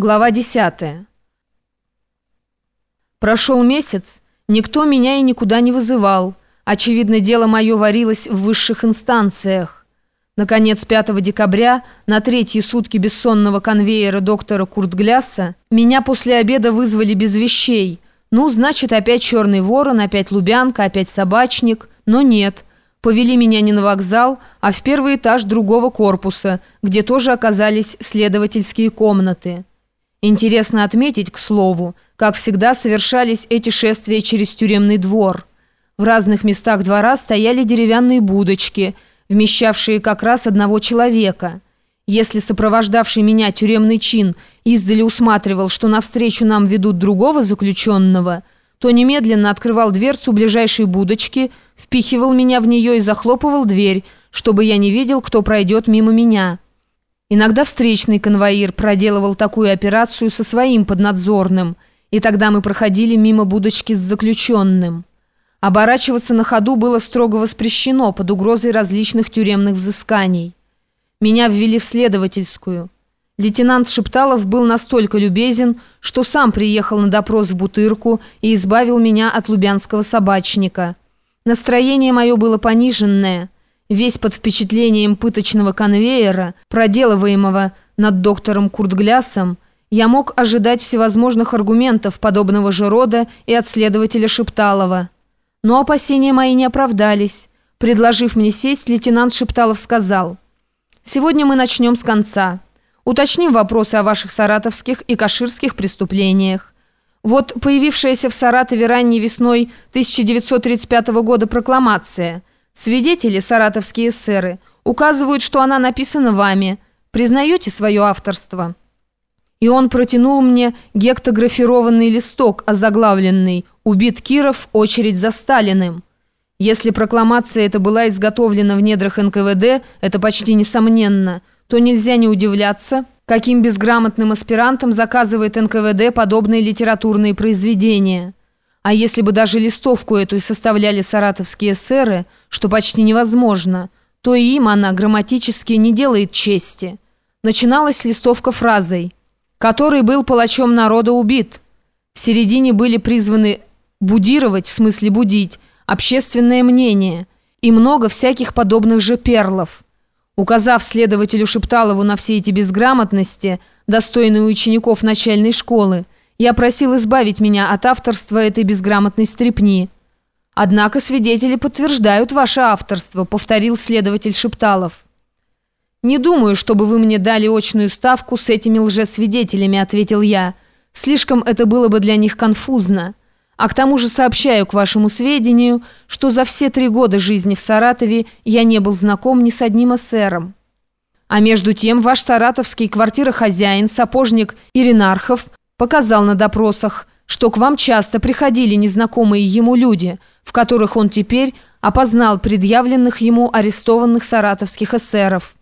Глава 10. Прошел месяц, никто меня и никуда не вызывал. Очевидно, дело мое варилось в высших инстанциях. Наконец, 5 декабря, на третьи сутки бессонного конвейера доктора Куртгляса, меня после обеда вызвали без вещей. Ну, значит, опять черный ворон, опять лубянка, опять собачник. Но нет, повели меня не на вокзал, а в первый этаж другого корпуса, где тоже оказались следовательские комнаты. Интересно отметить, к слову, как всегда совершались эти шествия через тюремный двор. В разных местах двора стояли деревянные будочки, вмещавшие как раз одного человека. Если сопровождавший меня тюремный чин издали усматривал, что навстречу нам ведут другого заключенного, то немедленно открывал дверцу ближайшей будочки, впихивал меня в нее и захлопывал дверь, чтобы я не видел, кто пройдет мимо меня». Иногда встречный конвоир проделывал такую операцию со своим поднадзорным, и тогда мы проходили мимо будочки с заключенным. Оборачиваться на ходу было строго воспрещено под угрозой различных тюремных взысканий. Меня ввели в следовательскую. Лейтенант Шепталов был настолько любезен, что сам приехал на допрос в Бутырку и избавил меня от лубянского собачника. Настроение мое было пониженное – Весь под впечатлением пыточного конвейера, проделываемого над доктором Куртглясом, я мог ожидать всевозможных аргументов подобного же рода и от следователя Шепталова. Но опасения мои не оправдались. Предложив мне сесть, лейтенант Шепталов сказал, «Сегодня мы начнем с конца. Уточним вопросы о ваших саратовских и каширских преступлениях. Вот появившаяся в Саратове ранней весной 1935 года прокламация – Свидетели, саратовские эсеры, указывают, что она написана вами. Признаете свое авторство?» И он протянул мне гектографированный листок, озаглавленный «Убит Киров. Очередь за Сталиным». Если прокламация эта была изготовлена в недрах НКВД, это почти несомненно, то нельзя не удивляться, каким безграмотным аспирантам заказывает НКВД подобные литературные произведения. А если бы даже листовку эту и составляли саратовские эсеры, что почти невозможно, то и им она грамматически не делает чести. Начиналась листовка фразой «Который был палачом народа убит». В середине были призваны будировать, в смысле будить, общественное мнение и много всяких подобных же перлов. Указав следователю Шепталову на все эти безграмотности, достойные учеников начальной школы, я просил избавить меня от авторства этой безграмотной стрепни. Однако свидетели подтверждают ваше авторство, повторил следователь Шепталов. «Не думаю, чтобы вы мне дали очную ставку с этими лжесвидетелями», ответил я. «Слишком это было бы для них конфузно. А к тому же сообщаю к вашему сведению, что за все три года жизни в Саратове я не был знаком ни с одним эсером. А между тем ваш саратовский квартирохозяин, сапожник Иринархов, Показал на допросах, что к вам часто приходили незнакомые ему люди, в которых он теперь опознал предъявленных ему арестованных саратовских эсеров.